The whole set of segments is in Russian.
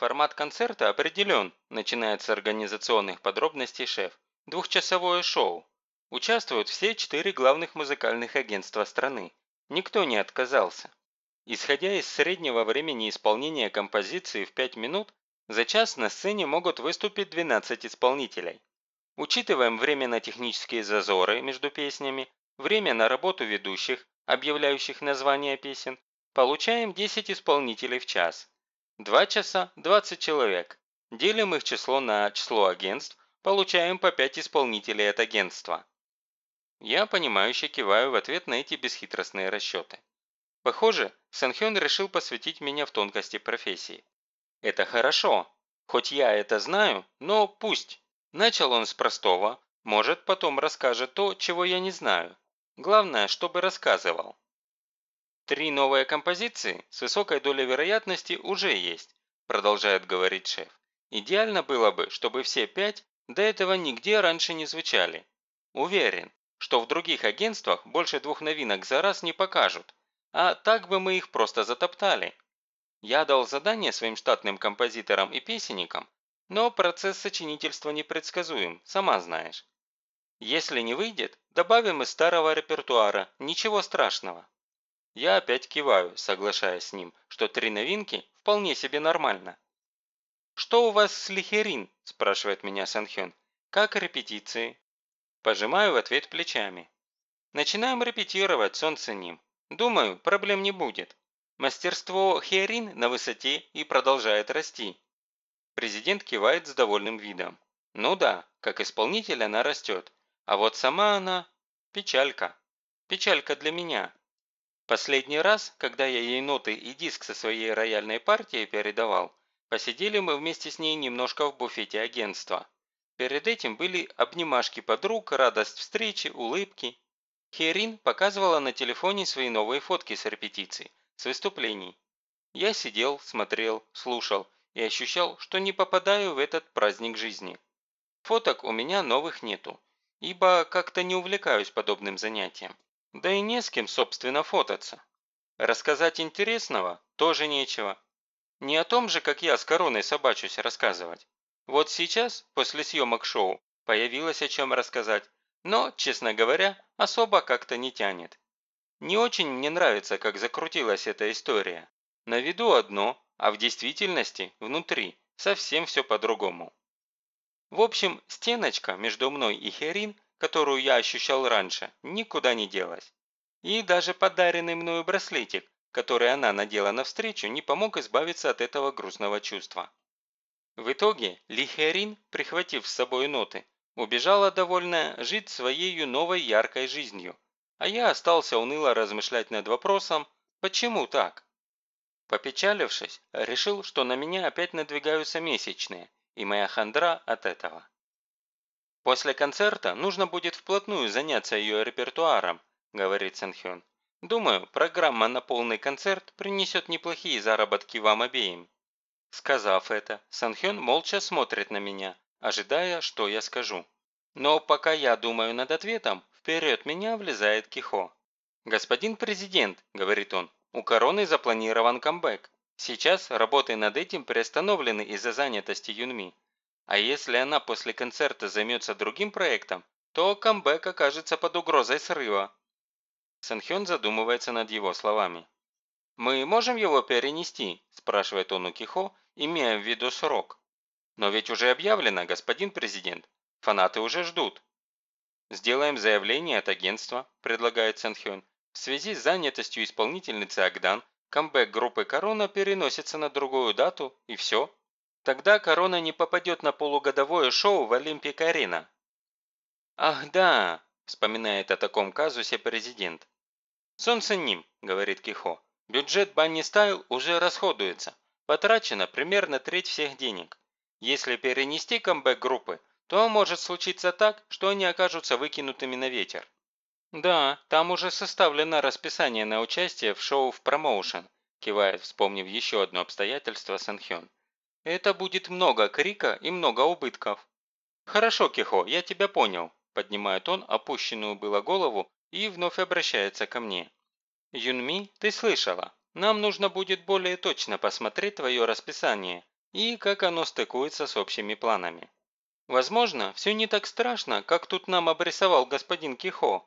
Формат концерта определен, начинает с организационных подробностей шеф. Двухчасовое шоу. Участвуют все четыре главных музыкальных агентства страны. Никто не отказался. Исходя из среднего времени исполнения композиции в 5 минут, за час на сцене могут выступить 12 исполнителей. Учитываем время на технические зазоры между песнями, время на работу ведущих, объявляющих названия песен, получаем 10 исполнителей в час. 2 часа – 20 человек. Делим их число на число агентств, получаем по 5 исполнителей от агентства. Я понимающе киваю в ответ на эти бесхитростные расчеты. Похоже, Санхён решил посвятить меня в тонкости профессии. Это хорошо. Хоть я это знаю, но пусть. Начал он с простого, может, потом расскажет то, чего я не знаю. Главное, чтобы рассказывал. Три новые композиции с высокой долей вероятности уже есть, продолжает говорить шеф. Идеально было бы, чтобы все пять до этого нигде раньше не звучали. Уверен, что в других агентствах больше двух новинок за раз не покажут, а так бы мы их просто затоптали. Я дал задание своим штатным композиторам и песенникам, но процесс сочинительства непредсказуем, сама знаешь. Если не выйдет, добавим из старого репертуара, ничего страшного. Я опять киваю, соглашаясь с ним, что три новинки вполне себе нормально. «Что у вас с Лихерин?» – спрашивает меня Санхён. «Как репетиции?» Пожимаю в ответ плечами. Начинаем репетировать, солнце ним. Думаю, проблем не будет. Мастерство Херин на высоте и продолжает расти. Президент кивает с довольным видом. Ну да, как исполнитель она растет. А вот сама она – печалька. Печалька для меня. Последний раз, когда я ей ноты и диск со своей рояльной партией передавал, посидели мы вместе с ней немножко в буфете агентства. Перед этим были обнимашки подруг, радость встречи, улыбки. Херин показывала на телефоне свои новые фотки с репетиций, с выступлений. Я сидел, смотрел, слушал и ощущал, что не попадаю в этот праздник жизни. Фоток у меня новых нету, ибо как-то не увлекаюсь подобным занятием. Да и не с кем, собственно, фототься. Рассказать интересного тоже нечего. Не о том же, как я с короной собачусь рассказывать. Вот сейчас, после съемок шоу, появилось о чем рассказать, но, честно говоря, особо как-то не тянет. Не очень мне нравится, как закрутилась эта история. На виду одно, а в действительности, внутри, совсем все по-другому. В общем, стеночка между мной и Херин которую я ощущал раньше, никуда не делась. И даже подаренный мною браслетик, который она надела навстречу, не помог избавиться от этого грустного чувства. В итоге Лихерин, прихватив с собой ноты, убежала довольная жить своей новой яркой жизнью, а я остался уныло размышлять над вопросом, почему так? Попечалившись, решил, что на меня опять надвигаются месячные, и моя хандра от этого. «После концерта нужно будет вплотную заняться ее репертуаром», – говорит Санхён. «Думаю, программа на полный концерт принесет неплохие заработки вам обеим». Сказав это, Санхён молча смотрит на меня, ожидая, что я скажу. Но пока я думаю над ответом, вперед меня влезает Кихо. «Господин президент», – говорит он, – «у короны запланирован камбэк. Сейчас работы над этим приостановлены из-за занятости Юнми. А если она после концерта займется другим проектом, то камбэк окажется под угрозой срыва. Санхён задумывается над его словами. «Мы можем его перенести?» – спрашивает он у Кихо, имея в виду срок. «Но ведь уже объявлено, господин президент. Фанаты уже ждут». «Сделаем заявление от агентства», – предлагает Санхён. «В связи с занятостью исполнительницы Агдан, камбэк группы «Корона» переносится на другую дату, и все». Тогда корона не попадет на полугодовое шоу в Олимпик-арена. «Ах да!» – вспоминает о таком казусе президент. «Солнце ним», – говорит Кихо. «Бюджет Банни Стайл уже расходуется. Потрачено примерно треть всех денег. Если перенести камбэк группы, то может случиться так, что они окажутся выкинутыми на ветер». «Да, там уже составлено расписание на участие в шоу в промоушен», кивает, вспомнив еще одно обстоятельство Санхён. Это будет много крика и много убытков. Хорошо, Кихо, я тебя понял, поднимает он опущенную было голову и вновь обращается ко мне. Юнми, ты слышала? Нам нужно будет более точно посмотреть твое расписание, и как оно стыкуется с общими планами. Возможно, все не так страшно, как тут нам обрисовал господин Кихо.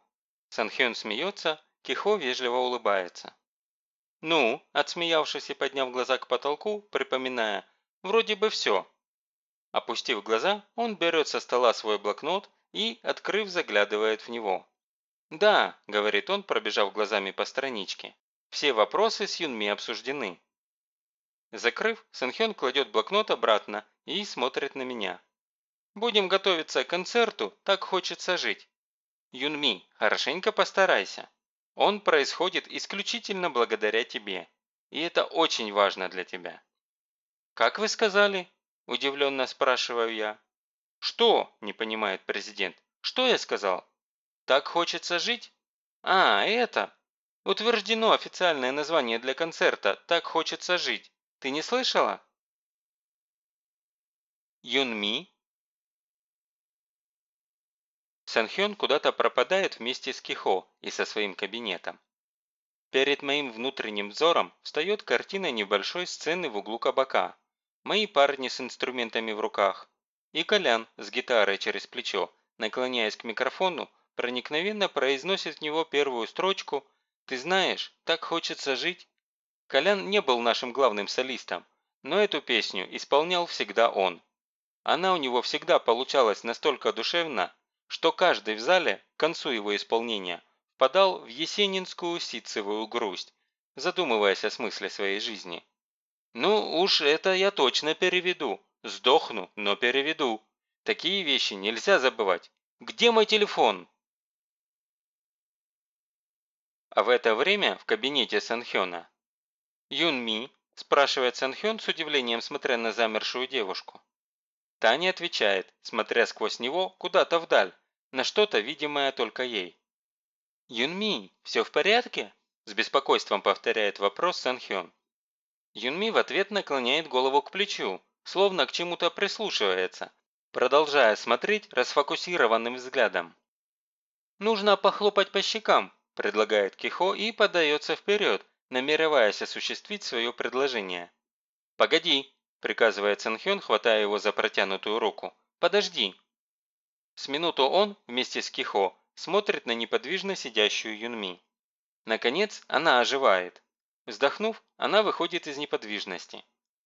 Санхён смеется, Кихо вежливо улыбается. «Ну», – отсмеявшись и подняв глаза к потолку, припоминая, «вроде бы все». Опустив глаза, он берет со стола свой блокнот и, открыв, заглядывает в него. «Да», – говорит он, пробежав глазами по страничке, «все вопросы с Юнми обсуждены». Закрыв, Сэнхён кладет блокнот обратно и смотрит на меня. «Будем готовиться к концерту, так хочется жить. Юнми, хорошенько постарайся. Он происходит исключительно благодаря тебе, и это очень важно для тебя». «Как вы сказали?» – удивленно спрашиваю я. «Что?» – не понимает президент. «Что я сказал?» Так хочется жить? А, это. Утверждено официальное название для концерта «Так хочется жить». Ты не слышала? Юнми? Санхён куда-то пропадает вместе с Кихо и со своим кабинетом. Перед моим внутренним взором встает картина небольшой сцены в углу кабака. Мои парни с инструментами в руках. И Колян с гитарой через плечо, наклоняясь к микрофону, проникновенно произносит в него первую строчку «Ты знаешь, так хочется жить». Колян не был нашим главным солистом, но эту песню исполнял всегда он. Она у него всегда получалась настолько душевно, что каждый в зале к концу его исполнения впадал в есенинскую ситцевую грусть, задумываясь о смысле своей жизни. «Ну уж это я точно переведу. Сдохну, но переведу. Такие вещи нельзя забывать. Где мой телефон?» А в это время в кабинете Санхёна «Юн спрашивает Санхён с удивлением, смотря на замершую девушку. Таня отвечает, смотря сквозь него куда-то вдаль, на что-то видимое только ей. «Юнми, все в порядке?» – с беспокойством повторяет вопрос Санхён. Юнми в ответ наклоняет голову к плечу, словно к чему-то прислушивается, продолжая смотреть расфокусированным взглядом. «Нужно похлопать по щекам», – предлагает Кихо и подается вперед, намереваясь осуществить свое предложение. «Погоди», – приказывает Цэнхён, хватая его за протянутую руку. «Подожди». С минуту он, вместе с Кихо, смотрит на неподвижно сидящую Юнми. Наконец, она оживает. Вздохнув, она выходит из неподвижности.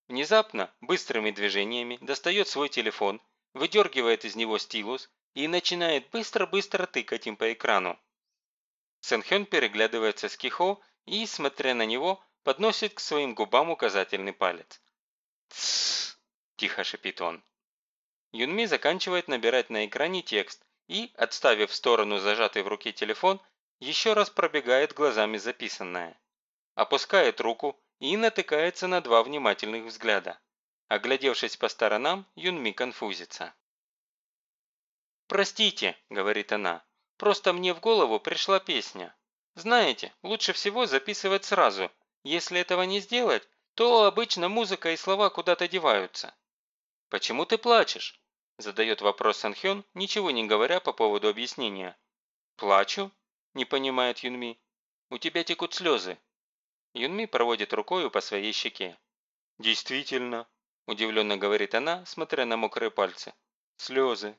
Внезапно, быстрыми движениями, достает свой телефон, выдергивает из него стилус и начинает быстро-быстро тыкать им по экрану. Сэнхён переглядывается с Кихо и, смотря на него, подносит к своим губам указательный палец. «Тссс!» – тихо шипит он. Юнми заканчивает набирать на экране текст и, отставив в сторону зажатый в руке телефон, еще раз пробегает глазами записанное. Опускает руку и натыкается на два внимательных взгляда. Оглядевшись по сторонам, Юнми конфузится. «Простите», – говорит она, Просто мне в голову пришла песня. Знаете, лучше всего записывать сразу. Если этого не сделать, то обычно музыка и слова куда-то деваются. «Почему ты плачешь?» – задает вопрос Санхён, ничего не говоря по поводу объяснения. «Плачу?» – не понимает Юнми. «У тебя текут слезы». Юнми проводит рукою по своей щеке. «Действительно», – удивленно говорит она, смотря на мокрые пальцы. «Слезы.